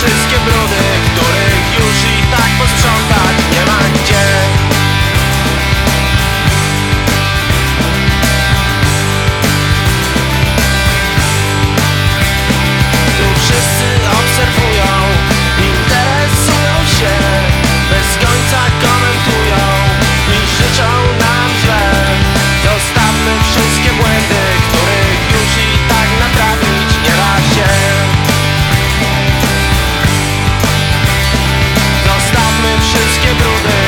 Wszystkie brudy, Pedro de